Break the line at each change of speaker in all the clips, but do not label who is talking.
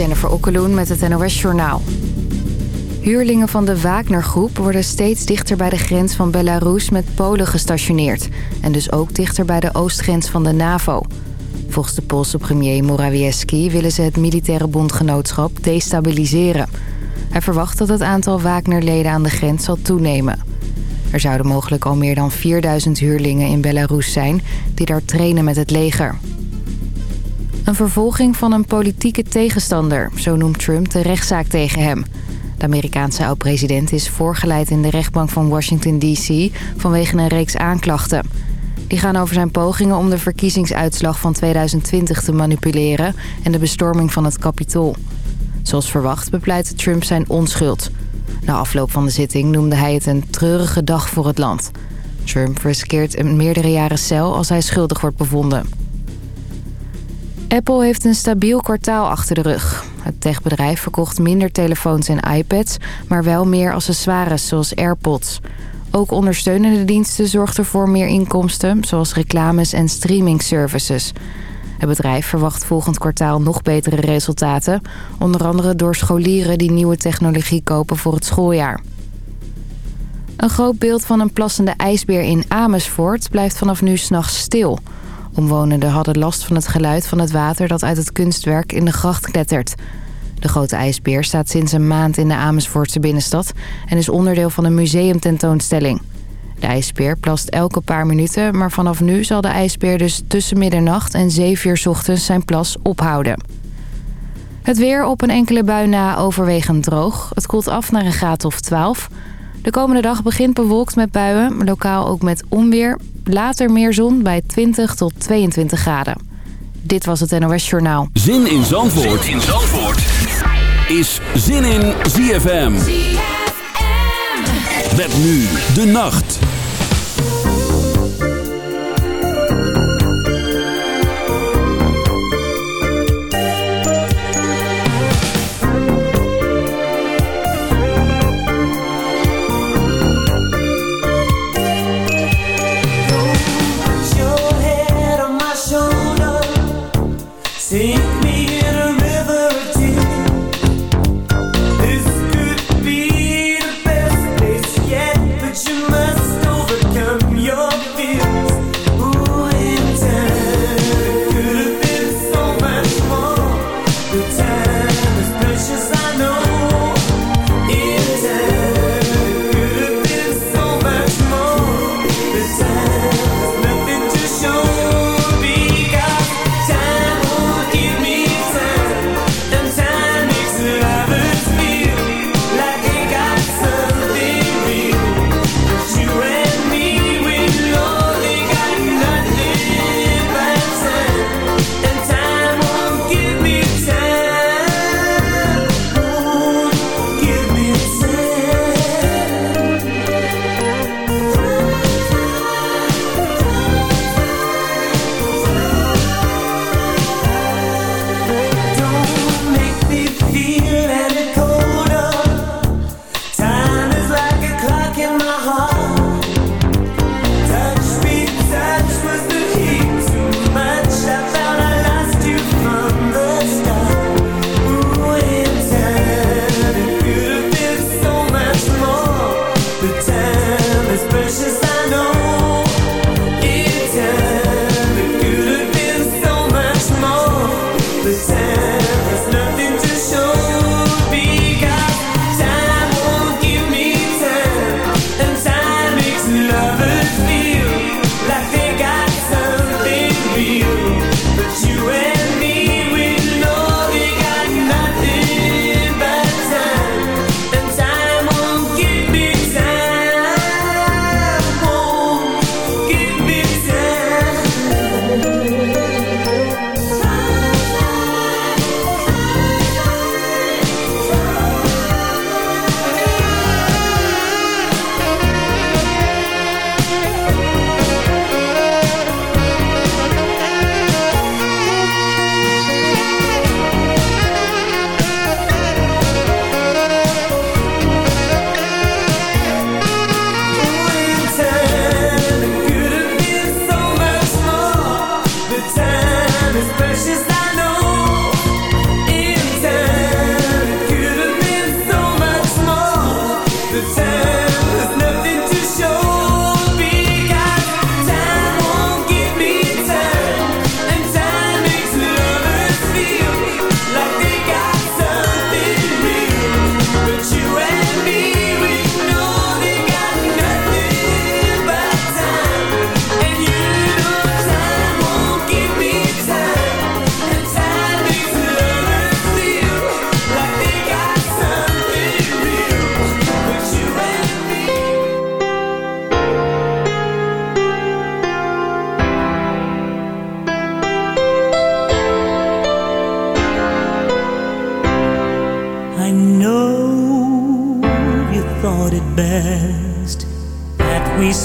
Jennifer Okkeloen met het NOS Journaal. Huurlingen van de Wagner-groep worden steeds dichter bij de grens van Belarus met Polen gestationeerd. En dus ook dichter bij de oostgrens van de NAVO. Volgens de Poolse premier Morawiecki willen ze het militaire bondgenootschap destabiliseren. Hij verwacht dat het aantal Wagner-leden aan de grens zal toenemen. Er zouden mogelijk al meer dan 4000 huurlingen in Belarus zijn die daar trainen met het leger. Een vervolging van een politieke tegenstander, zo noemt Trump de rechtszaak tegen hem. De Amerikaanse oud-president is voorgeleid in de rechtbank van Washington D.C. vanwege een reeks aanklachten. Die gaan over zijn pogingen om de verkiezingsuitslag van 2020 te manipuleren en de bestorming van het Capitool. Zoals verwacht bepleitte Trump zijn onschuld. Na afloop van de zitting noemde hij het een treurige dag voor het land. Trump riskeert een meerdere jaren cel als hij schuldig wordt bevonden. Apple heeft een stabiel kwartaal achter de rug. Het techbedrijf verkocht minder telefoons en iPads... maar wel meer accessoires zoals AirPods. Ook ondersteunende diensten zorgden voor meer inkomsten... zoals reclames en streaming services. Het bedrijf verwacht volgend kwartaal nog betere resultaten... onder andere door scholieren die nieuwe technologie kopen voor het schooljaar. Een groot beeld van een plassende ijsbeer in Amersfoort... blijft vanaf nu s'nachts stil... Omwonenden hadden last van het geluid van het water dat uit het kunstwerk in de gracht klettert. De grote ijsbeer staat sinds een maand in de Amersfoortse binnenstad... en is onderdeel van een museumtentoonstelling. De ijsbeer plast elke paar minuten, maar vanaf nu zal de ijsbeer dus tussen middernacht en 7 uur ochtends zijn plas ophouden. Het weer op een enkele bui na overwegend droog. Het koelt af naar een graad of 12. De komende dag begint bewolkt met buien, lokaal ook met onweer. Later meer zon bij 20 tot 22 graden. Dit was het NOS Journaal.
Zin in Zandvoort, zin in Zandvoort. is Zin in ZFM. ZFM. Met nu de nacht.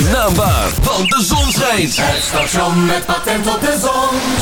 Zijn naam waar, want de zon schijnt.
Het station met patent op de zon.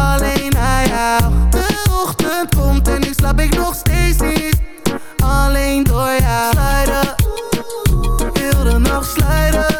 Alleen aan jou. De ochtend komt en nu slaap ik nog steeds niet. Alleen door jou. Slijden Heel de nacht slijden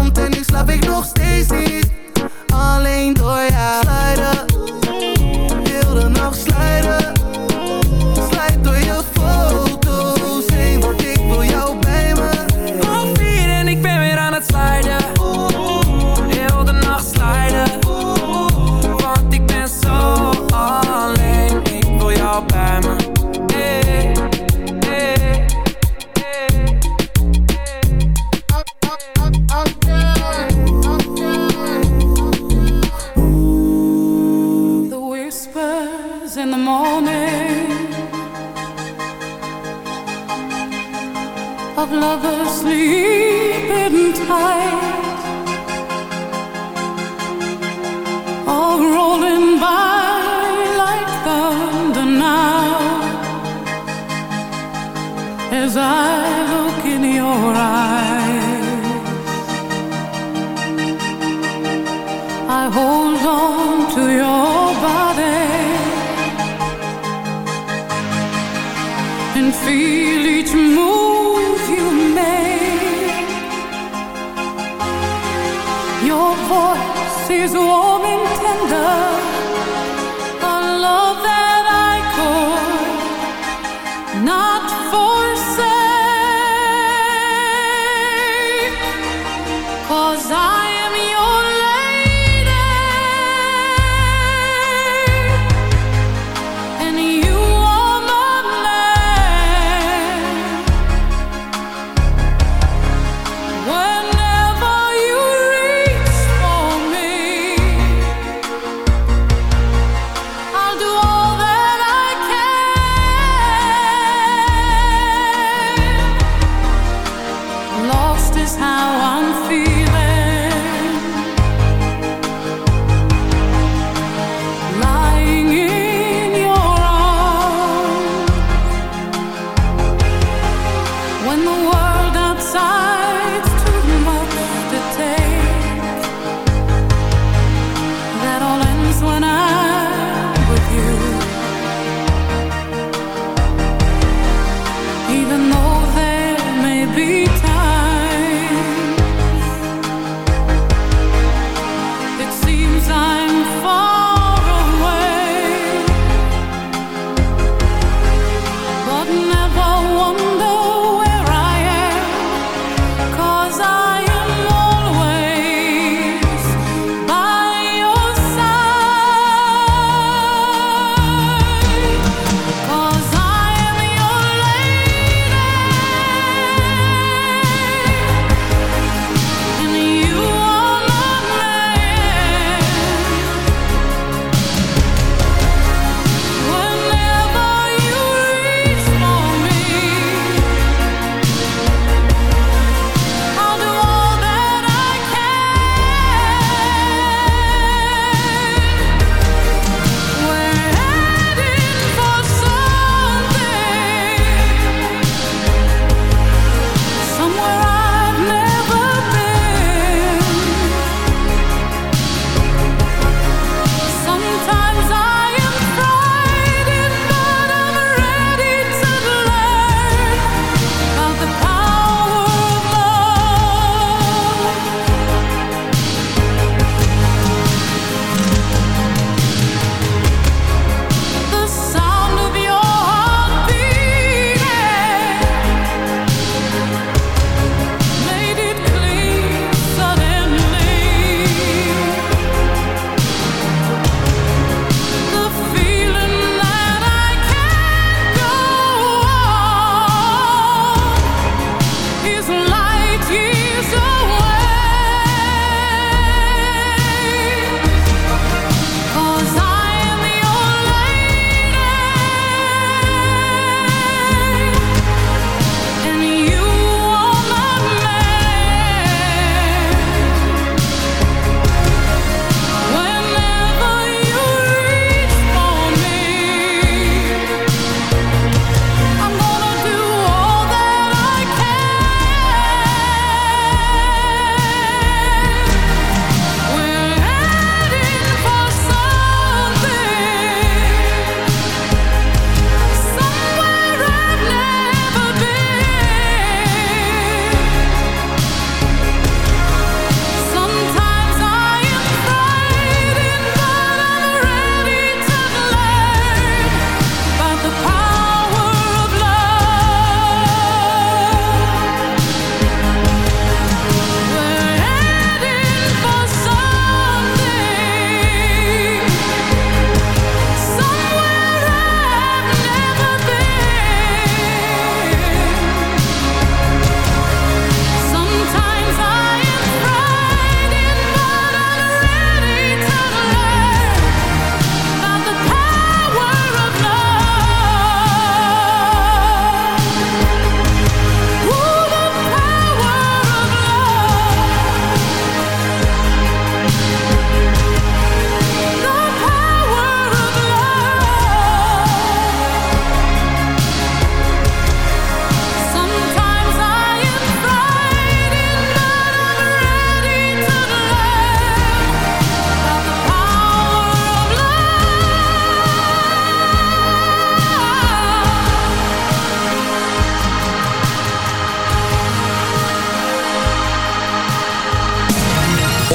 komt en nu slaap ik nog steeds niet. Alleen door jou. Slijden lovers sleeping tight. All
rolling by like thunder now.
As I look in your eyes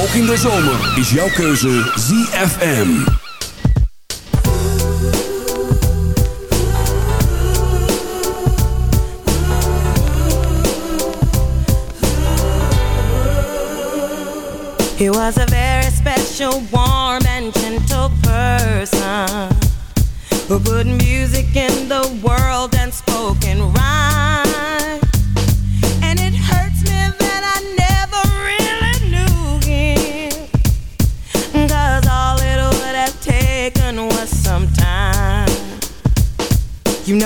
Ook in de zomer is jouw keuze ZFM.
He was a very special, warm and gentle person Who put music in the world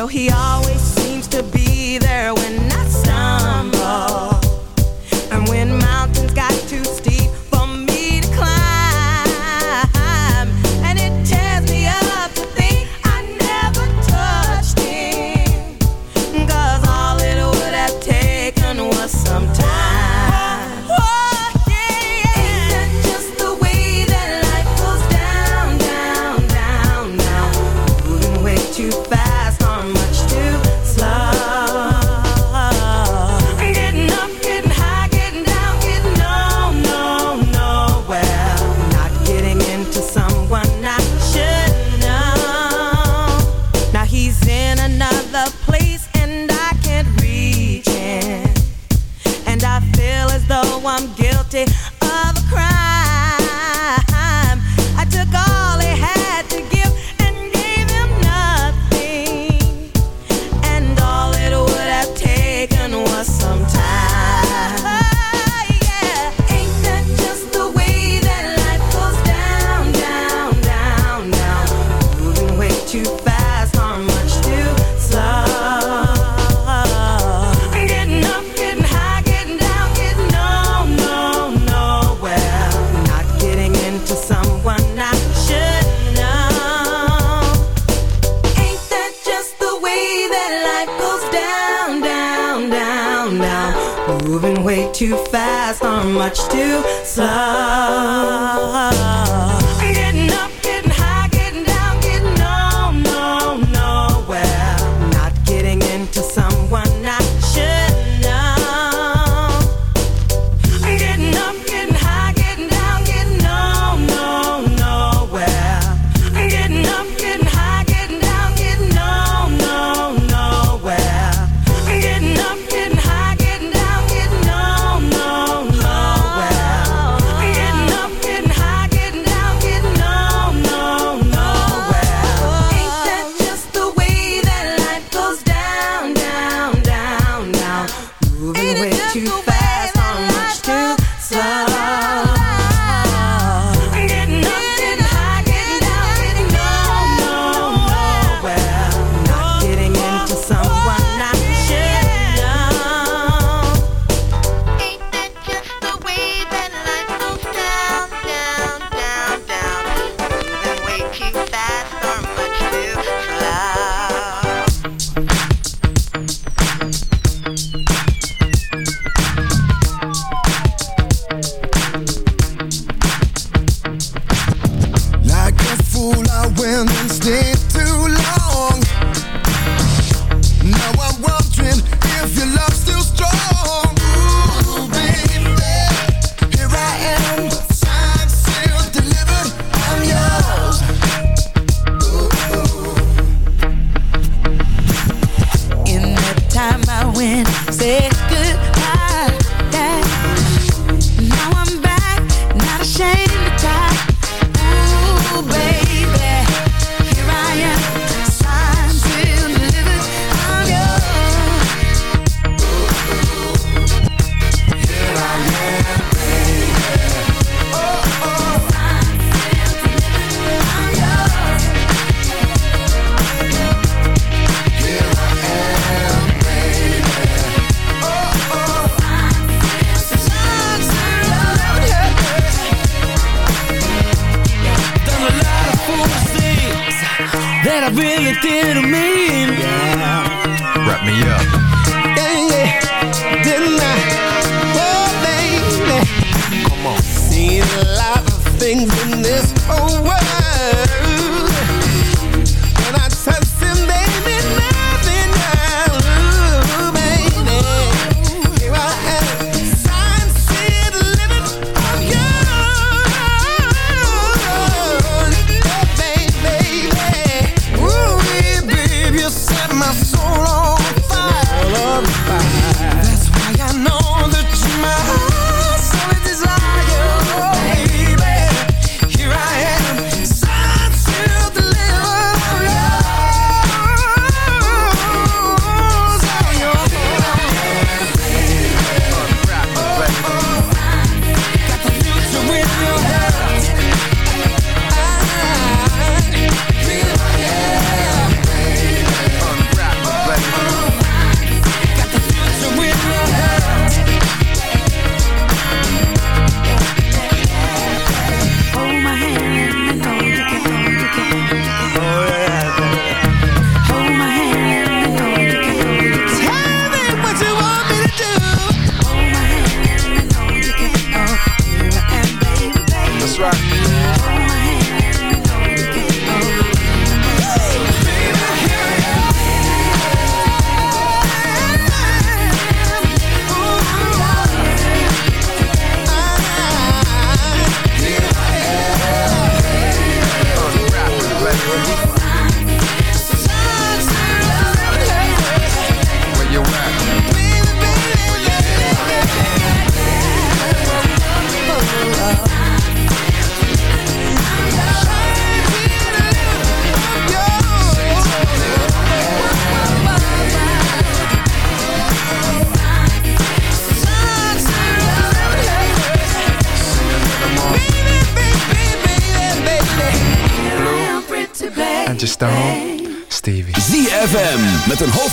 know he always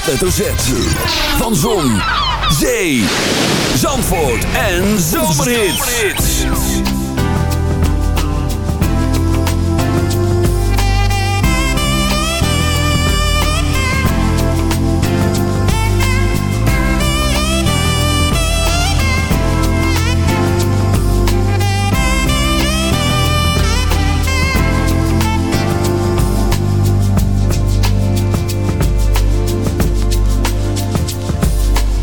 Het een van zon.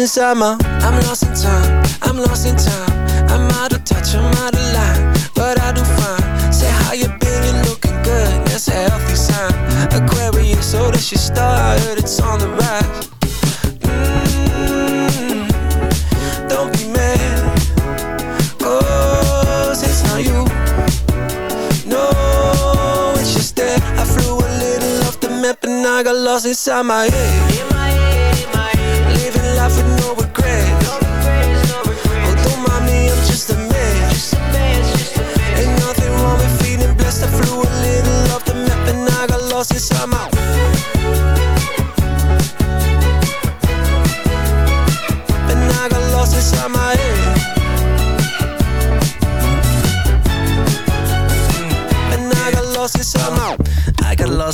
I got
lost inside my. I'm lost in time. I'm lost in time. I'm out of touch. I'm out of line. But I do fine. Say how you been? you're looking good. That's a healthy sign. Aquarius, so that's your star. I heard it's on the rise. Mm, don't be mad. Oh, it's not you. No, it's just that I flew a little off the map and I got lost inside my head.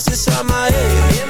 lost inside my head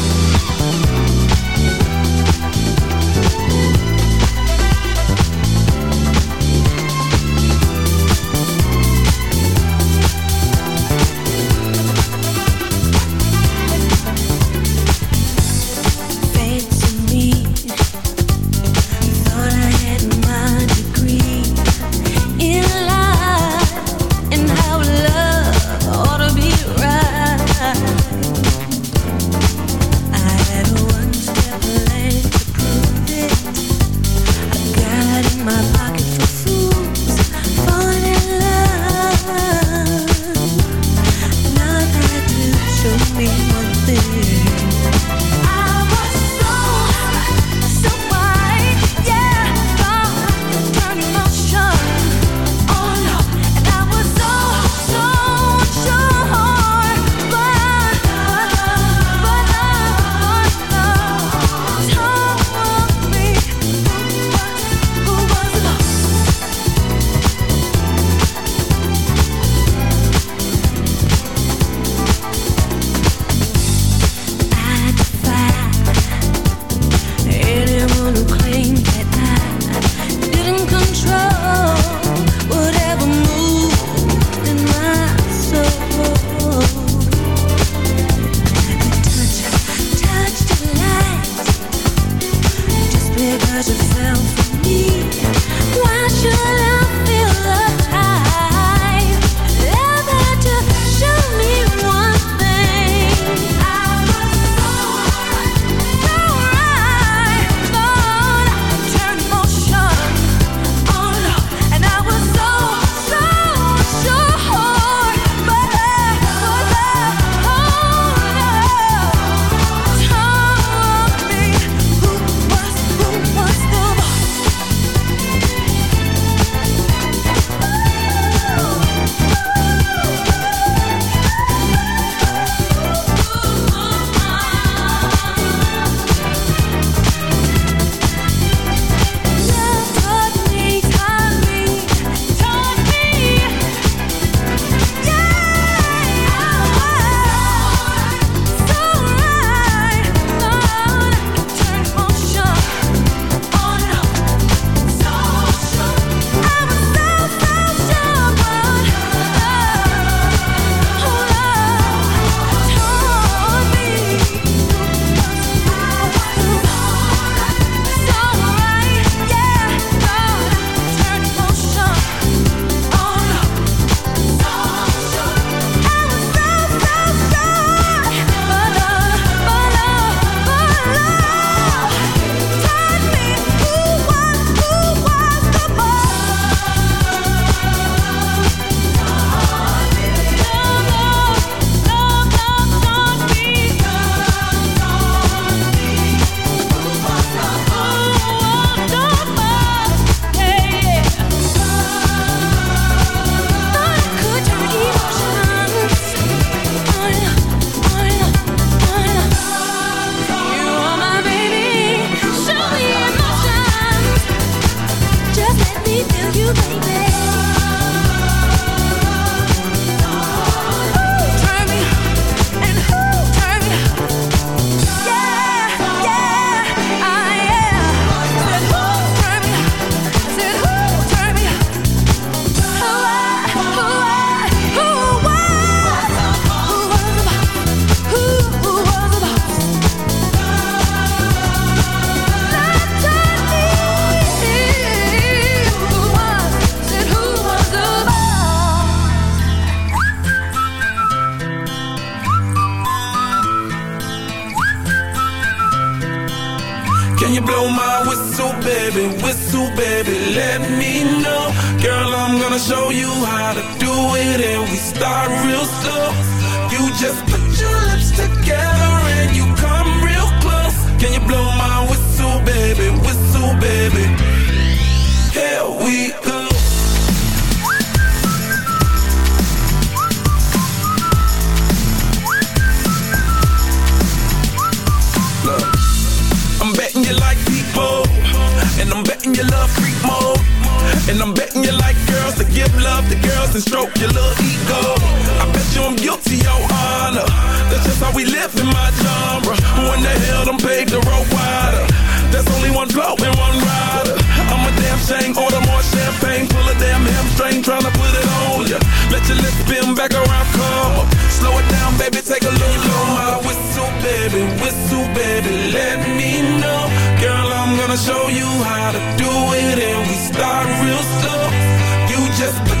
my
genre. Who in the hell done paved the road wider? There's only one blow and one rider. I'm a damn shame, order more champagne, pull a damn hamstring, tryna put it on ya. Let your lips spin back around, come up. Slow it down, baby, take a little my whistle, baby, whistle, baby, let me know. Girl, I'm gonna show you how to do it, and we start real slow. You just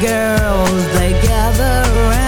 Girls they gather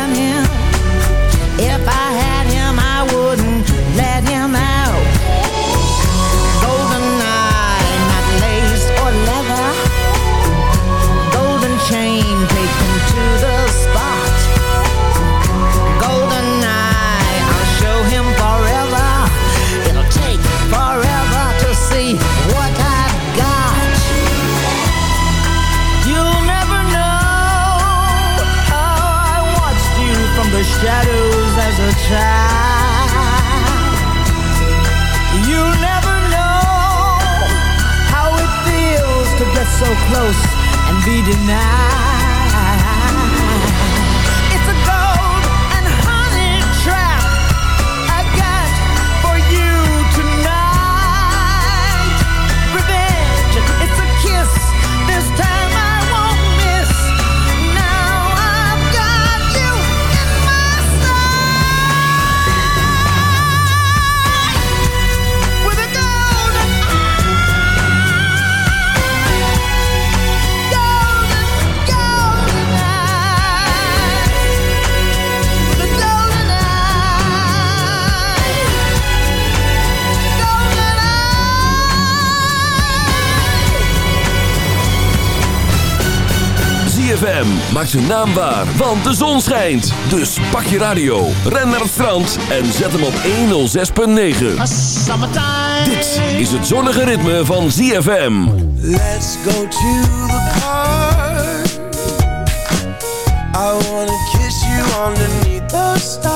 close and be denied.
ZFM maakt zijn naam waar, want de zon schijnt. Dus pak je radio, ren naar het strand en zet hem op 106.9. Dit is het zonnige ritme van ZFM.
Let's go to the park. I wanna kiss you underneath the stars.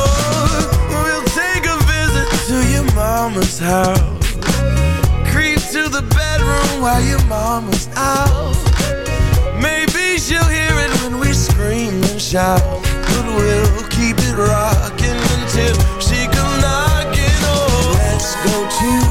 mama's house. Creep to the bedroom while your mama's out. Maybe she'll hear it when we scream and shout. But we'll keep it rocking until she comes knocking. Oh, let's go to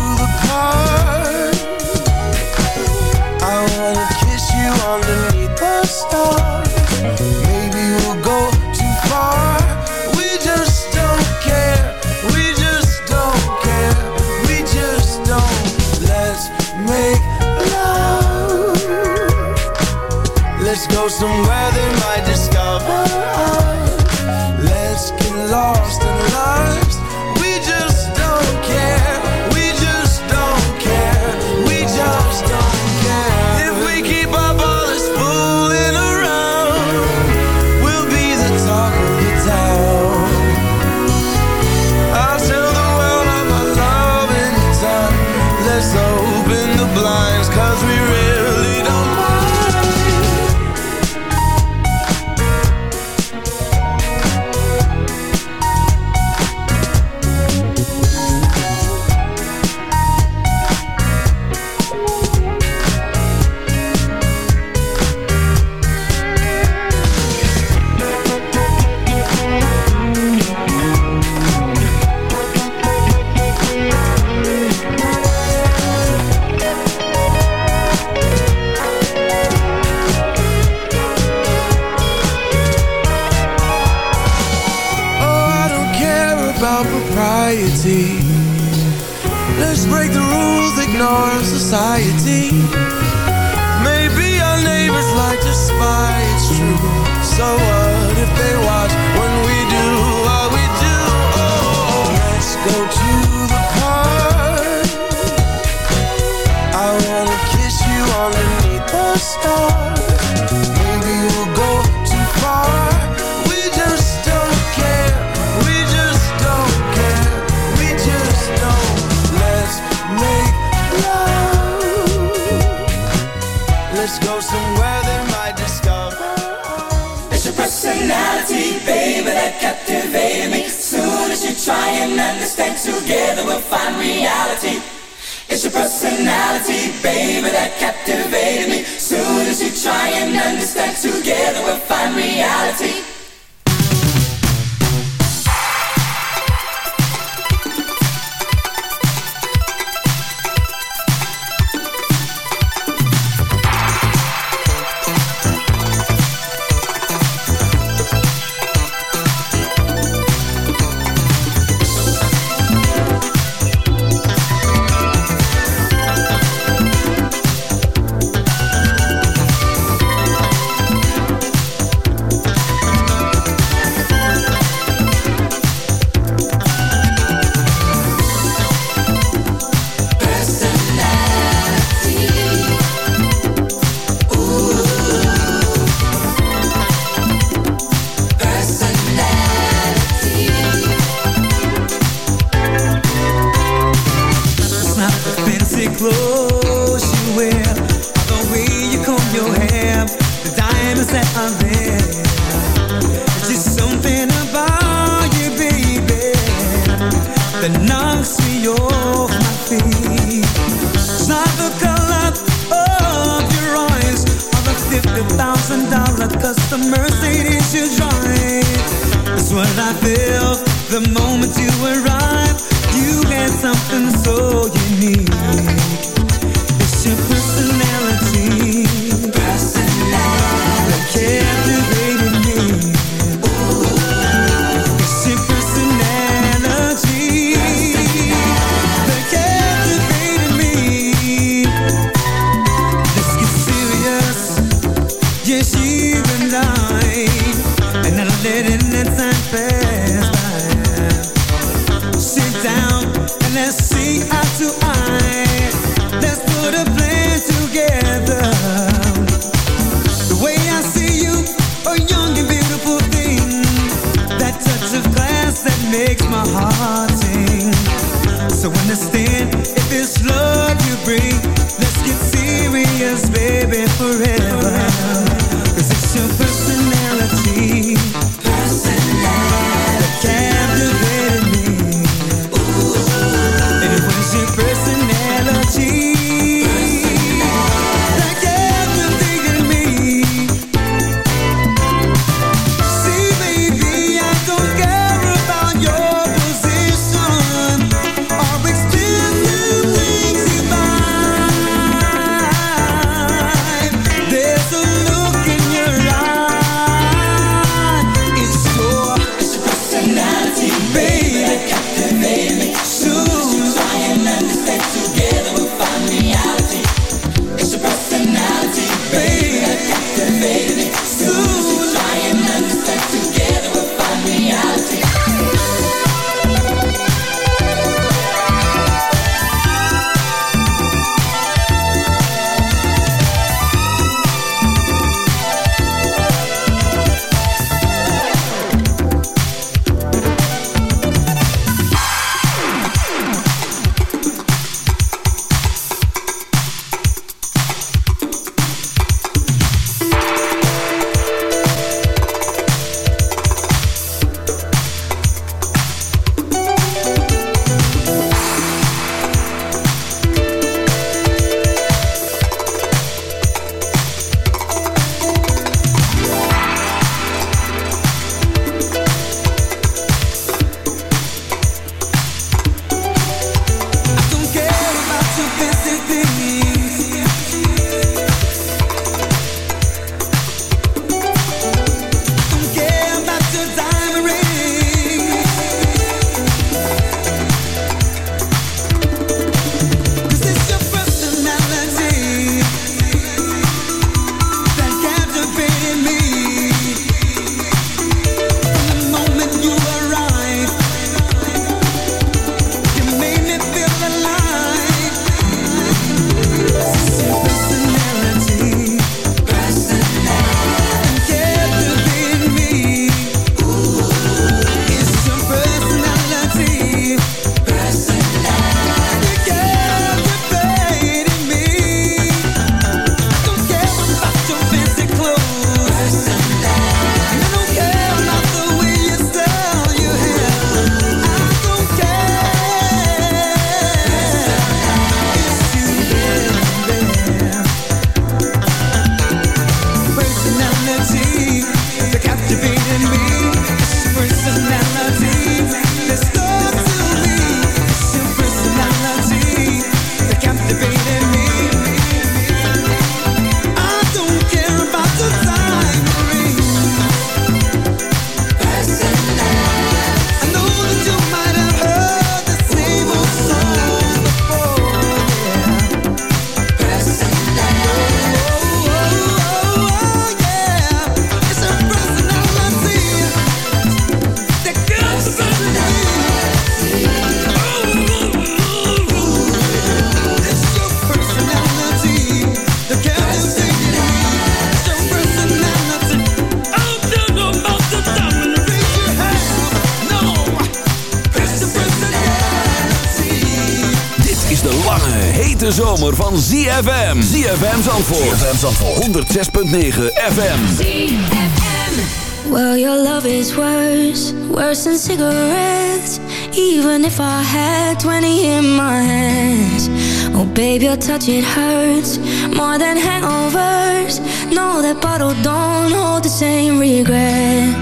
ZFM. ZFM Zandvoort. ZFM Zandvoort. 106.9 FM.
ZFM. Well, your love is worse. Worse than cigarettes. Even if I had 20 in my hands. Oh, baby, your touch, it hurts. More than hangovers. No, that bottle don't hold the same regret.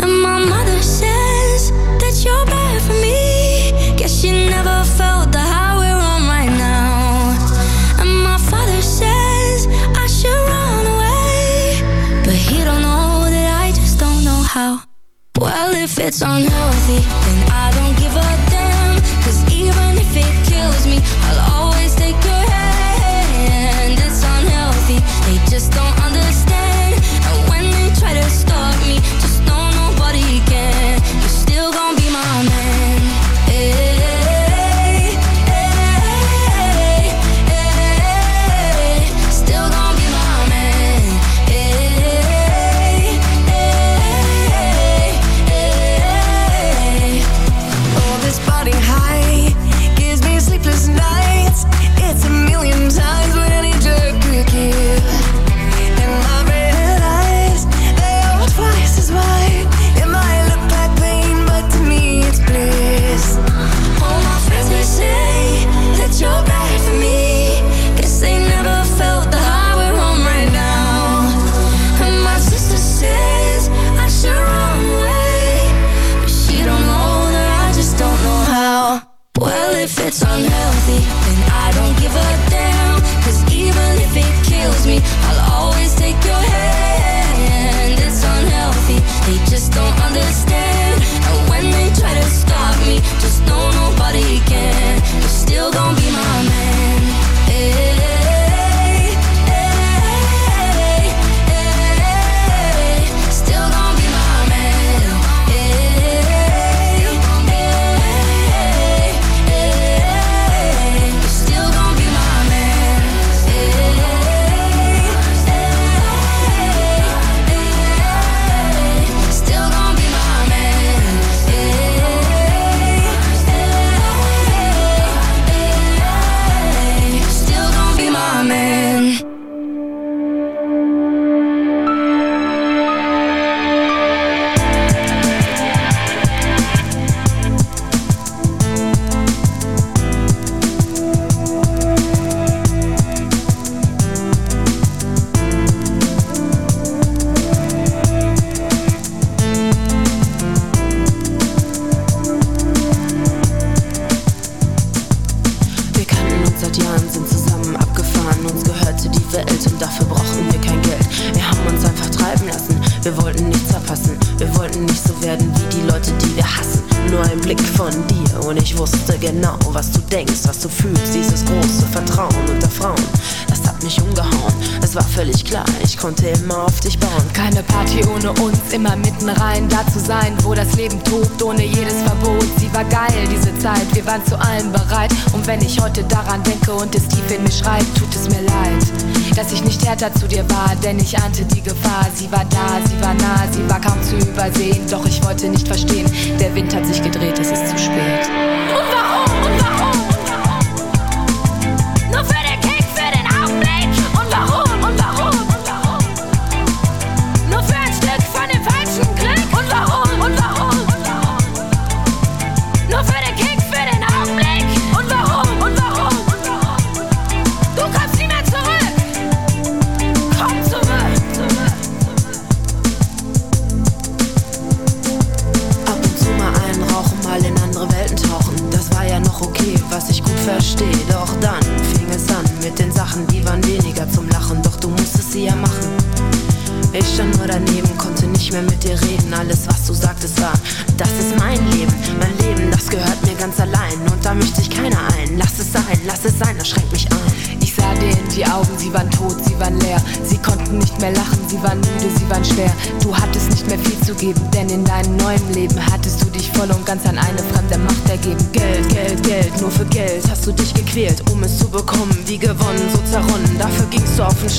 And my mother if it's unhealthy.